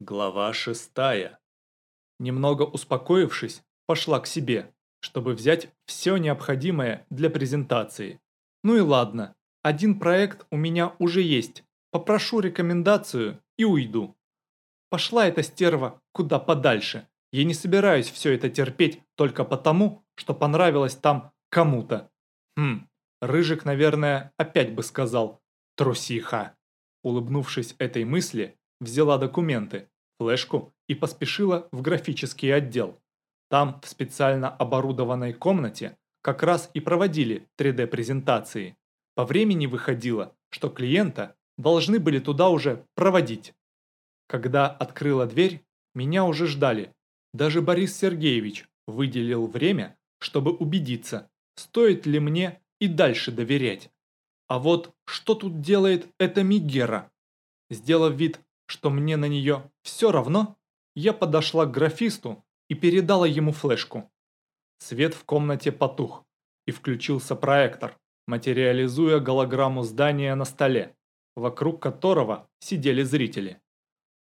Глава шестая. Немного успокоившись, пошла к себе, чтобы взять все необходимое для презентации. Ну и ладно, один проект у меня уже есть, попрошу рекомендацию и уйду. Пошла эта стерва куда подальше. Я не собираюсь все это терпеть только потому, что понравилось там кому-то. Хм, Рыжик, наверное, опять бы сказал «трусиха». Улыбнувшись этой мысли, взяла документы, флешку и поспешила в графический отдел. Там, в специально оборудованной комнате, как раз и проводили 3D-презентации. По времени выходило, что клиента должны были туда уже проводить. Когда открыла дверь, меня уже ждали. Даже Борис Сергеевич выделил время, чтобы убедиться, стоит ли мне и дальше доверять. А вот что тут делает эта Мигера? Сделав вид, что мне на нее все равно, я подошла к графисту и передала ему флешку. Свет в комнате потух, и включился проектор, материализуя голограмму здания на столе, вокруг которого сидели зрители.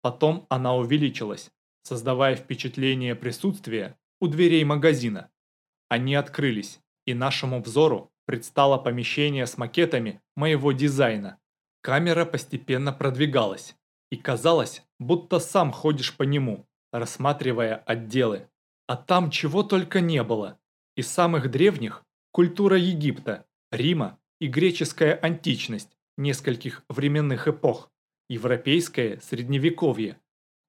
Потом она увеличилась, создавая впечатление присутствия у дверей магазина. Они открылись, и нашему взору предстало помещение с макетами моего дизайна. Камера постепенно продвигалась, и казалось, будто сам ходишь по нему, рассматривая отделы. А там чего только не было. Из самых древних – культура Египта, Рима и греческая античность нескольких временных эпох, европейское средневековье,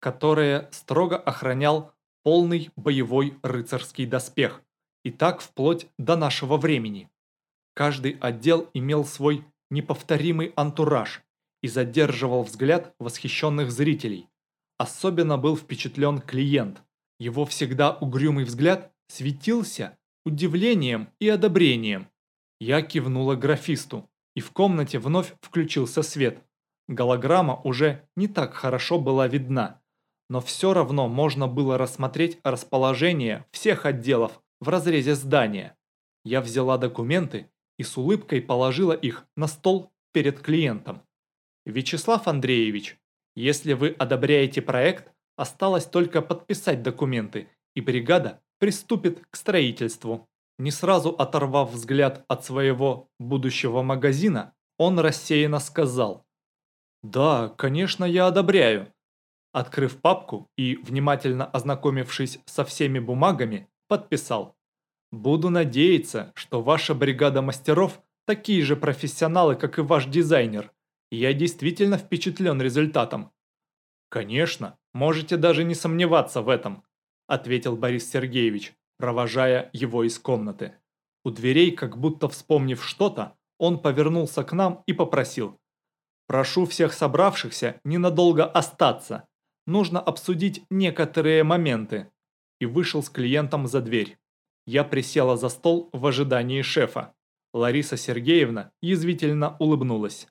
которое строго охранял полный боевой рыцарский доспех, и так вплоть до нашего времени. Каждый отдел имел свой неповторимый антураж, и задерживал взгляд восхищенных зрителей. Особенно был впечатлен клиент. Его всегда угрюмый взгляд светился удивлением и одобрением. Я кивнула графисту, и в комнате вновь включился свет. Голограмма уже не так хорошо была видна, но все равно можно было рассмотреть расположение всех отделов в разрезе здания. Я взяла документы и с улыбкой положила их на стол перед клиентом. Вячеслав Андреевич, если вы одобряете проект, осталось только подписать документы, и бригада приступит к строительству. Не сразу оторвав взгляд от своего будущего магазина, он рассеянно сказал «Да, конечно, я одобряю». Открыв папку и, внимательно ознакомившись со всеми бумагами, подписал «Буду надеяться, что ваша бригада мастеров такие же профессионалы, как и ваш дизайнер. Я действительно впечатлен результатом. Конечно, можете даже не сомневаться в этом, ответил Борис Сергеевич, провожая его из комнаты. У дверей, как будто вспомнив что-то, он повернулся к нам и попросил. «Прошу всех собравшихся ненадолго остаться. Нужно обсудить некоторые моменты». И вышел с клиентом за дверь. Я присела за стол в ожидании шефа. Лариса Сергеевна язвительно улыбнулась.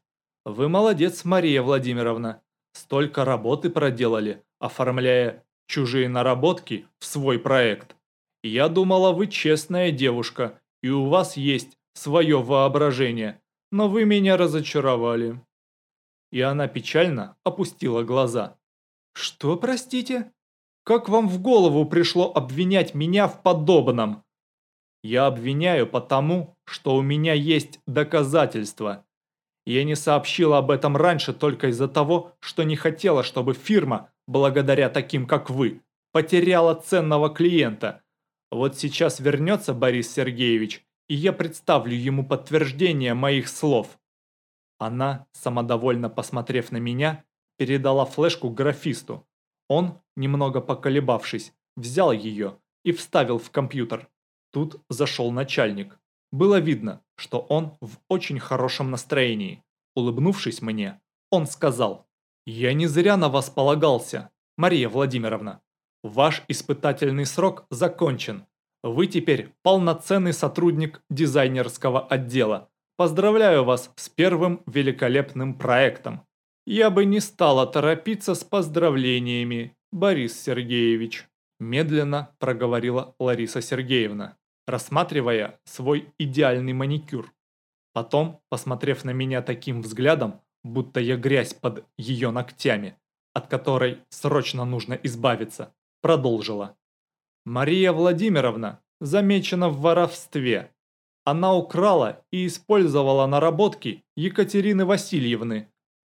Вы молодец, Мария Владимировна. Столько работы проделали, оформляя чужие наработки в свой проект. Я думала, вы честная девушка, и у вас есть свое воображение, но вы меня разочаровали. И она печально опустила глаза. Что, простите? Как вам в голову пришло обвинять меня в подобном? Я обвиняю потому, что у меня есть доказательства. Я не сообщила об этом раньше только из-за того, что не хотела, чтобы фирма, благодаря таким как вы, потеряла ценного клиента. Вот сейчас вернется Борис Сергеевич, и я представлю ему подтверждение моих слов. Она, самодовольно посмотрев на меня, передала флешку графисту. Он, немного поколебавшись, взял ее и вставил в компьютер. Тут зашел начальник. Было видно, что он в очень хорошем настроении. Улыбнувшись мне, он сказал, «Я не зря на вас полагался, Мария Владимировна. Ваш испытательный срок закончен. Вы теперь полноценный сотрудник дизайнерского отдела. Поздравляю вас с первым великолепным проектом. Я бы не стала торопиться с поздравлениями, Борис Сергеевич», медленно проговорила Лариса Сергеевна рассматривая свой идеальный маникюр. Потом, посмотрев на меня таким взглядом, будто я грязь под ее ногтями, от которой срочно нужно избавиться, продолжила. Мария Владимировна замечена в воровстве. Она украла и использовала наработки Екатерины Васильевны.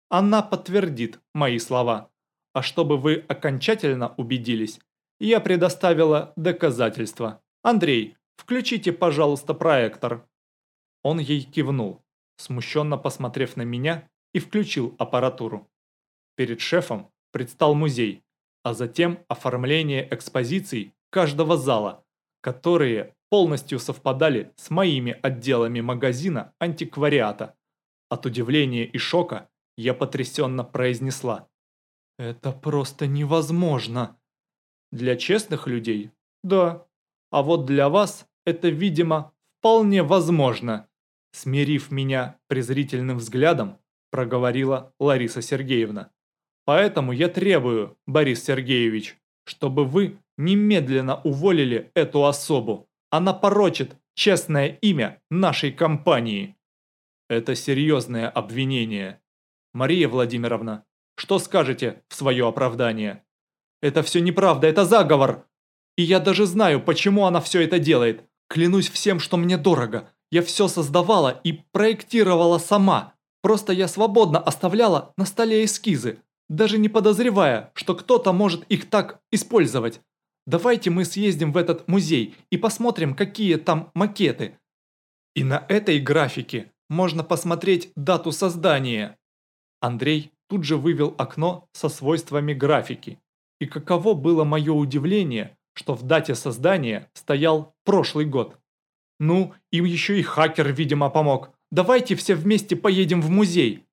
Она подтвердит мои слова. А чтобы вы окончательно убедились, я предоставила доказательства. Андрей, включите, пожалуйста, проектор. Он ей кивнул, смущенно посмотрев на меня, и включил аппаратуру. Перед шефом предстал музей, а затем оформление экспозиций каждого зала, которые полностью совпадали с моими отделами магазина антиквариата. От удивления и шока я потрясенно произнесла. «Это просто невозможно!» Для честных людей – да, а вот для вас это, видимо, вполне возможно. Смирив меня презрительным взглядом, проговорила Лариса Сергеевна. Поэтому я требую, Борис Сергеевич, чтобы вы немедленно уволили эту особу. Она порочит честное имя нашей компании. Это серьезное обвинение. Мария Владимировна, что скажете в свое оправдание? Это все неправда, это заговор. И я даже знаю, почему она все это делает. Клянусь всем, что мне дорого. Я все создавала и проектировала сама. Просто я свободно оставляла на столе эскизы, даже не подозревая, что кто-то может их так использовать. Давайте мы съездим в этот музей и посмотрим, какие там макеты. И на этой графике можно посмотреть дату создания. Андрей тут же вывел окно со свойствами графики. И каково было мое удивление, что в дате создания стоял прошлый год. Ну, им еще и хакер, видимо, помог. Давайте все вместе поедем в музей.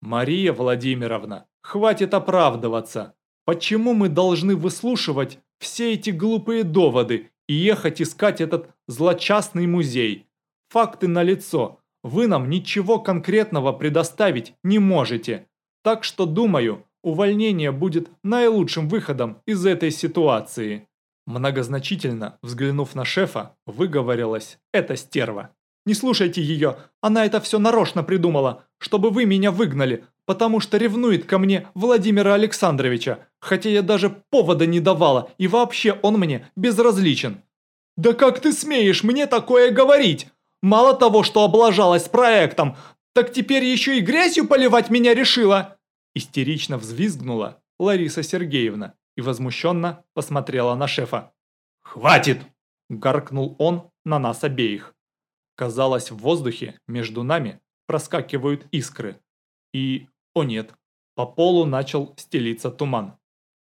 Мария Владимировна, хватит оправдываться. Почему мы должны выслушивать все эти глупые доводы и ехать искать этот злочастный музей? Факты налицо. Вы нам ничего конкретного предоставить не можете. Так что, думаю, увольнение будет наилучшим выходом из этой ситуации. Многозначительно, взглянув на шефа, выговорилась эта стерва. «Не слушайте ее, она это все нарочно придумала, чтобы вы меня выгнали, потому что ревнует ко мне Владимира Александровича, хотя я даже повода не давала, и вообще он мне безразличен». «Да как ты смеешь мне такое говорить? Мало того, что облажалась проектом, так теперь еще и грязью поливать меня решила!» Истерично взвизгнула Лариса Сергеевна и возмущенно посмотрела на шефа. «Хватит!» – гаркнул он на нас обеих. Казалось, в воздухе между нами проскакивают искры. И, о нет, по полу начал стелиться туман.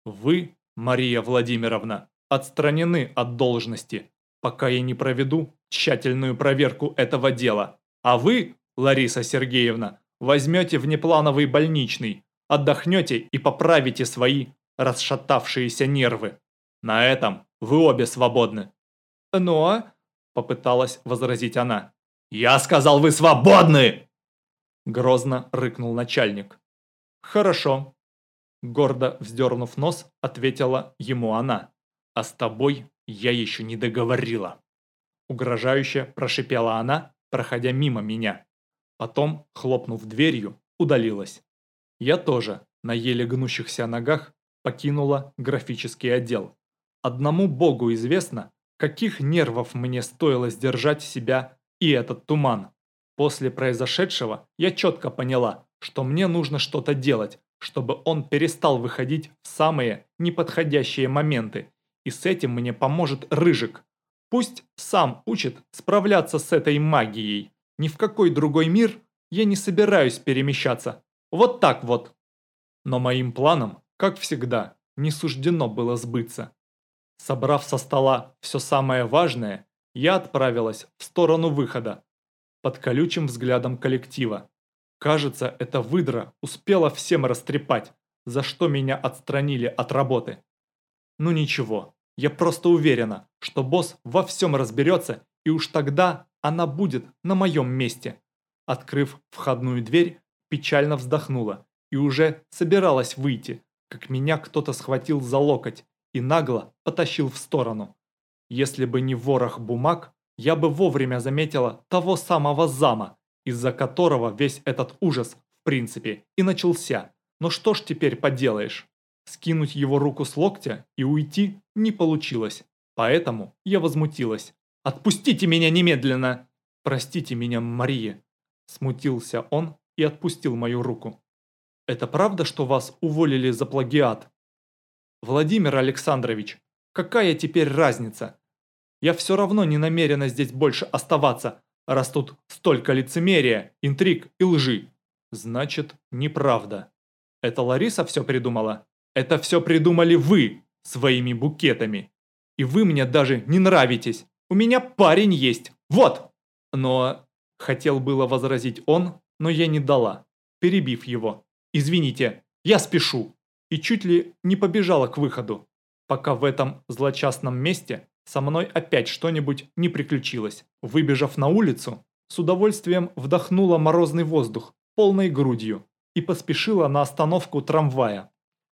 Вы, Мария Владимировна, отстранены от должности, пока я не проведу тщательную проверку этого дела. А вы, Лариса Сергеевна, возьмете внеплановый больничный, отдохнете и поправите свои расшатавшиеся нервы. На этом вы обе свободны. Но, попыталась возразить она. Я сказал, вы свободны! Грозно рыкнул начальник. Хорошо. Гордо вздернув нос, ответила ему она. А с тобой я еще не договорила. Угрожающе прошипела она, проходя мимо меня. Потом, хлопнув дверью, удалилась. Я тоже, на еле гнущихся ногах, покинула графический отдел. Одному богу известно, каких нервов мне стоило сдержать себя и этот туман. После произошедшего я четко поняла, что мне нужно что-то делать, чтобы он перестал выходить в самые неподходящие моменты. И с этим мне поможет Рыжик. Пусть сам учит справляться с этой магией. Ни в какой другой мир я не собираюсь перемещаться. Вот так вот. Но моим планам как всегда, не суждено было сбыться. Собрав со стола все самое важное, я отправилась в сторону выхода, под колючим взглядом коллектива. Кажется, эта выдра успела всем растрепать, за что меня отстранили от работы. Ну ничего, я просто уверена, что босс во всем разберется, и уж тогда она будет на моем месте. Открыв входную дверь, печально вздохнула и уже собиралась выйти, как меня кто-то схватил за локоть и нагло потащил в сторону. Если бы не ворох бумаг, я бы вовремя заметила того самого зама, из-за которого весь этот ужас, в принципе, и начался. Но что ж теперь поделаешь? Скинуть его руку с локтя и уйти не получилось. Поэтому я возмутилась. «Отпустите меня немедленно!» «Простите меня, Мария!» Смутился он и отпустил мою руку. «Это правда, что вас уволили за плагиат?» «Владимир Александрович, какая теперь разница? Я все равно не намерена здесь больше оставаться, раз тут столько лицемерия, интриг и лжи. Значит, неправда. Это Лариса все придумала? Это все придумали вы своими букетами. И вы мне даже не нравитесь. У меня парень есть. Вот!» Но... Хотел было возразить он, но я не дала, перебив его. «Извините, я спешу!» И чуть ли не побежала к выходу, пока в этом злочастном месте со мной опять что-нибудь не приключилось. Выбежав на улицу, с удовольствием вдохнула морозный воздух полной грудью и поспешила на остановку трамвая.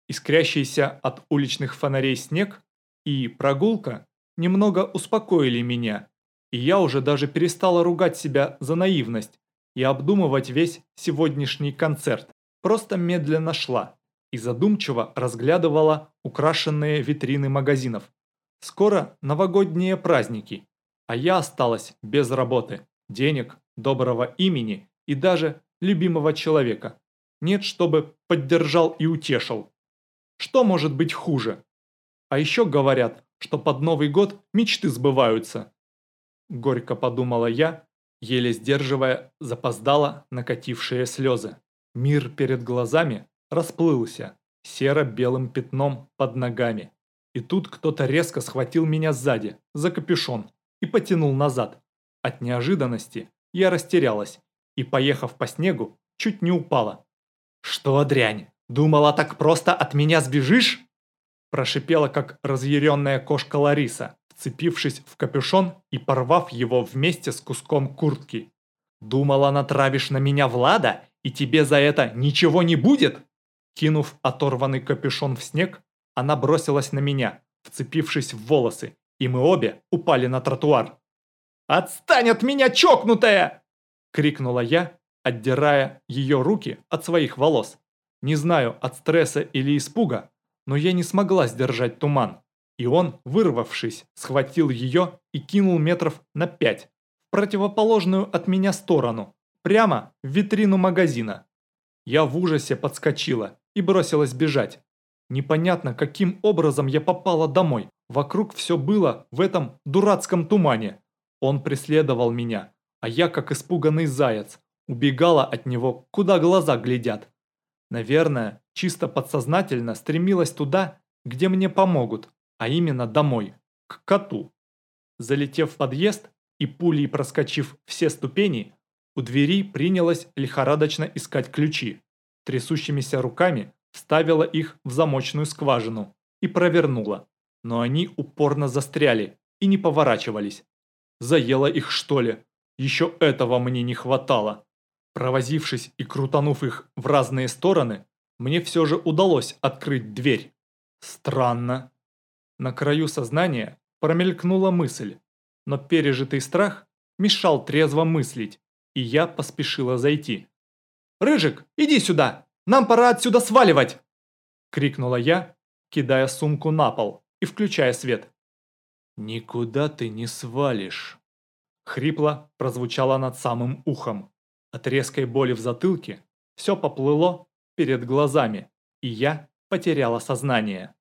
Искрящийся от уличных фонарей снег и прогулка немного успокоили меня, и я уже даже перестала ругать себя за наивность и обдумывать весь сегодняшний концерт. Просто медленно шла и задумчиво разглядывала украшенные витрины магазинов. Скоро новогодние праздники, а я осталась без работы, денег, доброго имени и даже любимого человека. Нет, чтобы поддержал и утешил. Что может быть хуже? А еще говорят, что под Новый год мечты сбываются. Горько подумала я, еле сдерживая запоздало накатившие слезы. Мир перед глазами расплылся серо-белым пятном под ногами. И тут кто-то резко схватил меня сзади, за капюшон, и потянул назад. От неожиданности я растерялась и, поехав по снегу, чуть не упала. «Что, дрянь, думала так просто от меня сбежишь?» Прошипела, как разъяренная кошка Лариса, вцепившись в капюшон и порвав его вместе с куском куртки. «Думала, натравишь на меня Влада, и тебе за это ничего не будет?» Кинув оторванный капюшон в снег, она бросилась на меня, вцепившись в волосы, и мы обе упали на тротуар. «Отстань от меня, чокнутая!» – крикнула я, отдирая ее руки от своих волос. Не знаю, от стресса или испуга, но я не смогла сдержать туман. И он, вырвавшись, схватил ее и кинул метров на пять, в противоположную от меня сторону, прямо в витрину магазина. Я в ужасе подскочила и бросилась бежать. Непонятно, каким образом я попала домой. Вокруг все было в этом дурацком тумане. Он преследовал меня, а я, как испуганный заяц, убегала от него, куда глаза глядят. Наверное, чисто подсознательно стремилась туда, где мне помогут, а именно домой, к коту. Залетев в подъезд и пулей проскочив все ступени, у двери принялась лихорадочно искать ключи. Трясущимися руками вставила их в замочную скважину и провернула, но они упорно застряли и не поворачивались. Заела их что ли? Еще этого мне не хватало. Провозившись и крутанув их в разные стороны, мне все же удалось открыть дверь. Странно. На краю сознания промелькнула мысль, но пережитый страх мешал трезво мыслить, и я поспешила зайти. «Рыжик, иди сюда! Нам пора отсюда сваливать!» Крикнула я, кидая сумку на пол и включая свет. «Никуда ты не свалишь!» Хрипло прозвучало над самым ухом. От резкой боли в затылке все поплыло перед глазами, и я потеряла сознание.